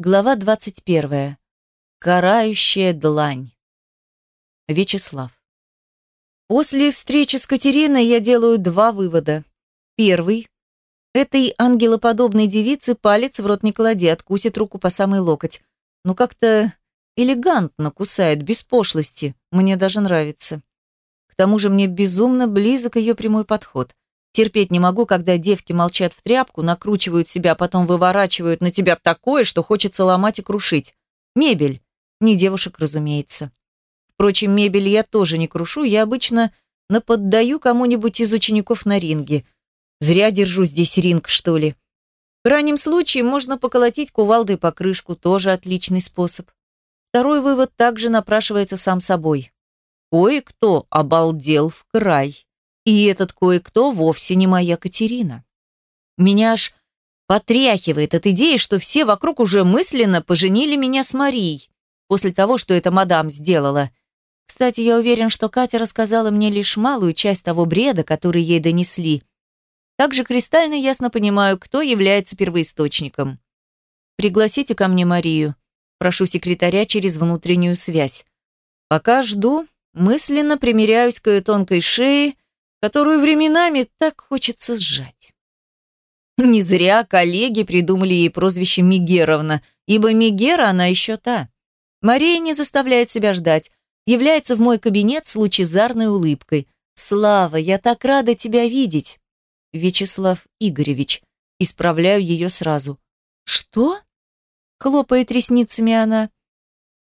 Глава 21. Карающая длань. Вячеслав. После встречи с Катериной я делаю два вывода. Первый. Этой ангелоподобной девице палец в рот не клади, откусит руку по самый локоть. Но как-то элегантно кусает, без пошлости. Мне даже нравится. К тому же мне безумно близок ее прямой подход. Терпеть не могу, когда девки молчат в тряпку, накручивают себя, а потом выворачивают на тебя такое, что хочется ломать и крушить. Мебель. Не девушек, разумеется. Впрочем, мебель я тоже не крушу, я обычно наподдаю кому-нибудь из учеников на ринге. Зря держу здесь ринг, что ли. В крайнем случае можно поколотить кувалдой по крышку, тоже отличный способ. Второй вывод также напрашивается сам собой. Кое-кто обалдел в край. И этот кое-кто вовсе не моя Катерина. Меня аж потряхивает от идеи, что все вокруг уже мысленно поженили меня с Марией после того, что эта мадам сделала. Кстати, я уверен, что Катя рассказала мне лишь малую часть того бреда, который ей донесли. Также кристально ясно понимаю, кто является первоисточником. Пригласите ко мне Марию. Прошу секретаря через внутреннюю связь. Пока жду, мысленно примеряюсь к ее тонкой шее, которую временами так хочется сжать. Не зря коллеги придумали ей прозвище Мигеровна, ибо Мигера она еще та. Мария не заставляет себя ждать, является в мой кабинет с лучезарной улыбкой. «Слава, я так рада тебя видеть!» Вячеслав Игоревич. Исправляю ее сразу. «Что?» Хлопает ресницами она.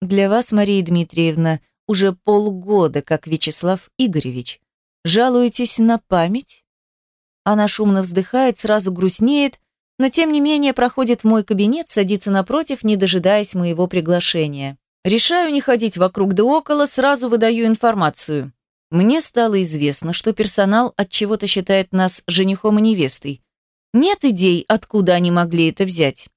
«Для вас, Мария Дмитриевна, уже полгода, как Вячеслав Игоревич. Жалуетесь на память? Она шумно вздыхает, сразу грустнеет, но тем не менее проходит в мой кабинет, садится напротив, не дожидаясь моего приглашения. Решаю не ходить вокруг да около, сразу выдаю информацию. Мне стало известно, что персонал от чего-то считает нас женихом и невестой. Нет идей, откуда они могли это взять?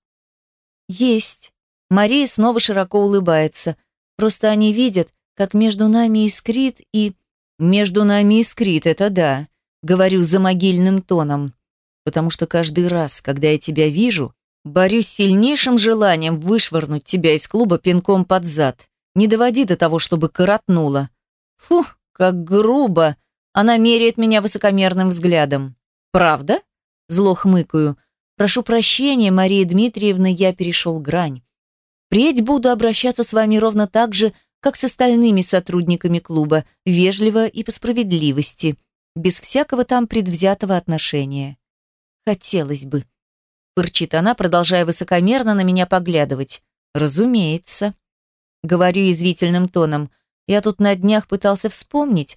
Есть. Мария снова широко улыбается. Просто они видят, как между нами искрит и между нами искрит, это да, говорю за могильным тоном, потому что каждый раз, когда я тебя вижу, борюсь с сильнейшим желанием вышвырнуть тебя из клуба пинком под зад. Не доводи до того, чтобы коротнула. Фу, как грубо. Она меряет меня высокомерным взглядом. Правда? Зло хмыкаю. Прошу прощения, Мария Дмитриевна, я перешел грань. Впредь буду обращаться с вами ровно так же, как с остальными сотрудниками клуба, вежливо и по справедливости, без всякого там предвзятого отношения. Хотелось бы. Пырчит она, продолжая высокомерно на меня поглядывать. Разумеется. Говорю язвительным тоном. Я тут на днях пытался вспомнить,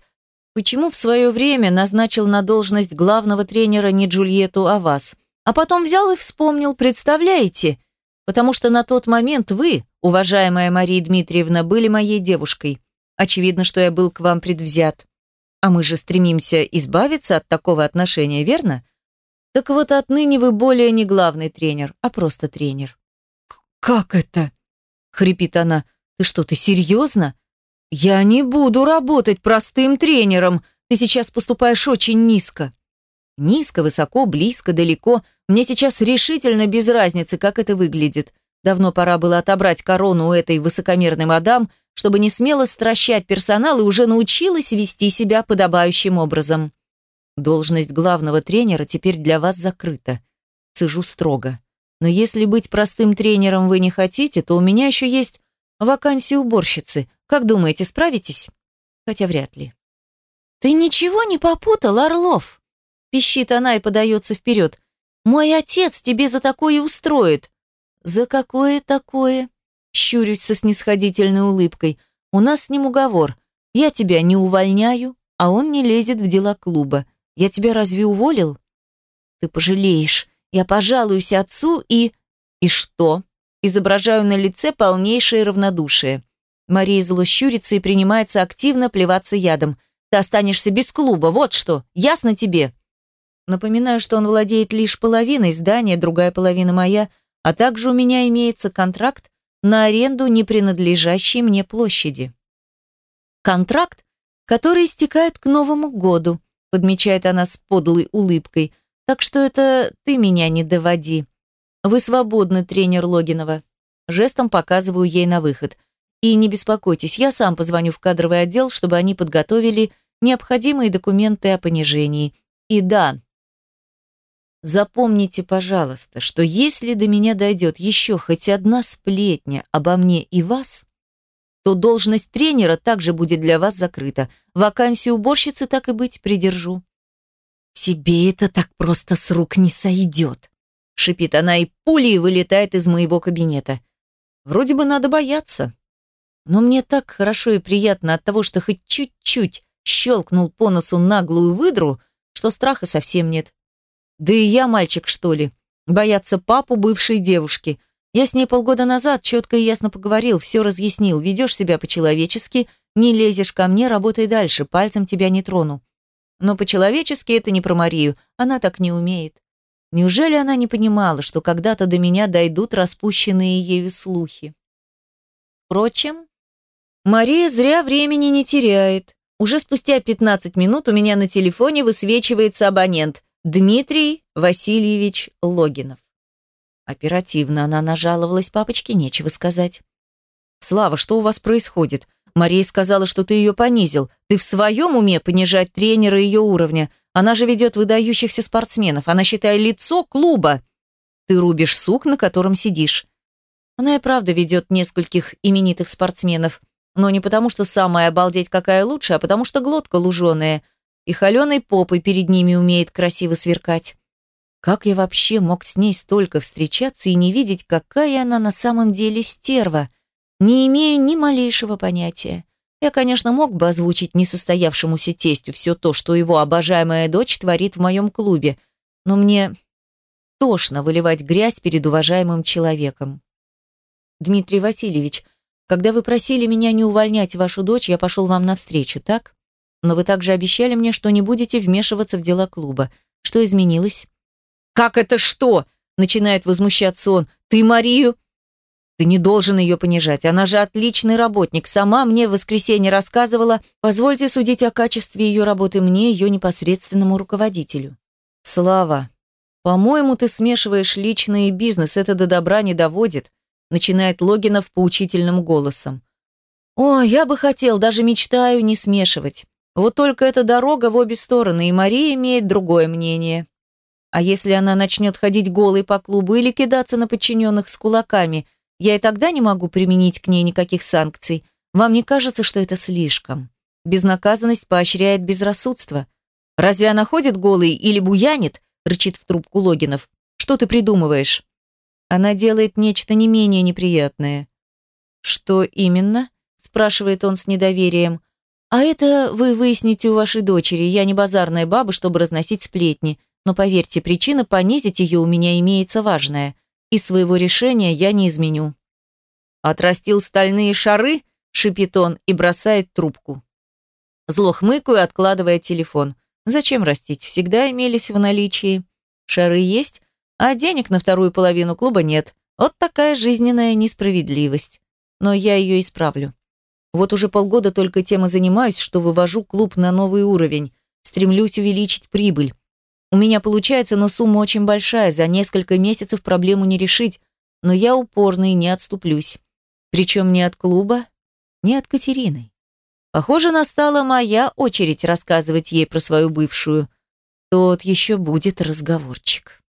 почему в свое время назначил на должность главного тренера не Джульетту, а вас. А потом взял и вспомнил, представляете? Потому что на тот момент вы, уважаемая Мария Дмитриевна, были моей девушкой. Очевидно, что я был к вам предвзят. А мы же стремимся избавиться от такого отношения, верно? Так вот, отныне вы более не главный тренер, а просто тренер. «Как это?» — хрипит она. «Ты что, ты серьезно? Я не буду работать простым тренером. Ты сейчас поступаешь очень низко». Низко, высоко, близко, далеко. Мне сейчас решительно без разницы, как это выглядит. Давно пора было отобрать корону у этой высокомерной мадам, чтобы не смело стращать персонал и уже научилась вести себя подобающим образом. Должность главного тренера теперь для вас закрыта. Цежу строго. Но если быть простым тренером вы не хотите, то у меня еще есть вакансия уборщицы. Как думаете, справитесь? Хотя вряд ли. Ты ничего не попутал, Орлов? Пищит она и подается вперед. Мой отец тебе за такое устроит. «За какое такое?» Щурюсь со снисходительной улыбкой. «У нас с ним уговор. Я тебя не увольняю, а он не лезет в дела клуба. Я тебя разве уволил?» «Ты пожалеешь. Я пожалуюсь отцу и...» «И что?» Изображаю на лице полнейшее равнодушие. Мария зло щурится и принимается активно плеваться ядом. «Ты останешься без клуба, вот что. Ясно тебе?» Напоминаю, что он владеет лишь половиной здания, другая половина моя – а также у меня имеется контракт на аренду не принадлежащей мне площади. Контракт, который истекает к Новому году, подмечает она с подлой улыбкой. Так что это ты меня не доводи. Вы свободны, тренер Логинова. Жестом показываю ей на выход. И не беспокойтесь, я сам позвоню в кадровый отдел, чтобы они подготовили необходимые документы о понижении. И да, запомните, пожалуйста, что если до меня дойдет еще хоть одна сплетня обо мне и вас, то должность тренера также будет для вас закрыта. Вакансию уборщицы так и быть придержу. «Тебе это так просто с рук не сойдет», — шипит она и пулей вылетает из моего кабинета. Вроде бы надо бояться. Но мне так хорошо и приятно от того, что хоть чуть-чуть щелкнул по носу наглую выдру, что страха совсем нет. Да и я мальчик, что ли? Бояться папу бывшей девушки. Я с ней полгода назад четко и ясно поговорил, все разъяснил. Ведешь себя по-человечески, не лезешь ко мне, работай дальше, пальцем тебя не трону. Но по-человечески это не про Марию, она так не умеет. Неужели она не понимала, что когда-то до меня дойдут распущенные ею слухи? Впрочем, Мария зря времени не теряет. Уже спустя 15 минут у меня на телефоне высвечивается абонент Дмитрий Васильевич Логинов. Оперативно она нажаловалась папочке, нечего сказать. «Слава, что у вас происходит? Мария сказала, что ты ее понизил. Ты в своем уме понижать тренера ее уровня? Она же ведет выдающихся спортсменов. Она, считай, лицо клуба. Ты рубишь сук, на котором сидишь. Она и правда ведет нескольких именитых спортсменов. Но не потому, что самая обалдеть какая лучше, а потому что глотка луженая. И холеной попой перед ними умеет красиво сверкать. Как я вообще мог с ней столько встречаться и не видеть, какая она на самом деле стерва? Не имею ни малейшего понятия. Я, конечно, мог бы озвучить несостоявшемуся тестю все то, что его обожаемая дочь творит в моем клубе, но мне тошно выливать грязь перед уважаемым человеком. Дмитрий Васильевич, когда вы просили меня не увольнять вашу дочь, я пошел вам навстречу, так? Но вы также обещали мне, что не будете вмешиваться в дела клуба. Что изменилось? «Как это что?» – начинает возмущаться он. «Ты Марию ты не должен ее понижать. Она же отличный работник. Сама мне в воскресенье рассказывала. Позвольте судить о качестве ее работы мне, ее непосредственному руководителю. Слава, по-моему, ты смешиваешь личный и бизнес. Это до добра не доводит. Начинает Логинов поучительным голосом. О, я бы хотел, даже мечтаю не смешивать. Вот только эта дорога в обе стороны, и Мария имеет другое мнение. А если она начнет ходить голой по клубу или кидаться на подчиненных с кулаками – я и тогда не могу применить к ней никаких санкций. Вам не кажется, что это слишком? Безнаказанность поощряет безрассудство. Разве она ходит голой или буянит? Рычит в трубку Логинов. Что ты придумываешь? Она делает нечто не менее неприятное. Что именно? Спрашивает он с недоверием. А это вы выясните у вашей дочери. Я не базарная баба, чтобы разносить сплетни. Но поверьте, причина понизить ее у меня имеется важная и своего решения я не изменю. Отрастил стальные шары, шипит он и бросает трубку. Зло хмыкаю, откладывая телефон. Зачем растить? Всегда имелись в наличии. Шары есть, а денег на вторую половину клуба нет. Вот такая жизненная несправедливость. Но я ее исправлю. Вот уже полгода только тем и занимаюсь, что вывожу клуб на новый уровень. Стремлюсь увеличить прибыль. У меня получается, но сумма очень большая, за несколько месяцев проблему не решить, но я упорный, не отступлюсь. Причем ни от клуба, ни от Катерины. Похоже, настала моя очередь рассказывать ей про свою бывшую. Тот еще будет разговорчик.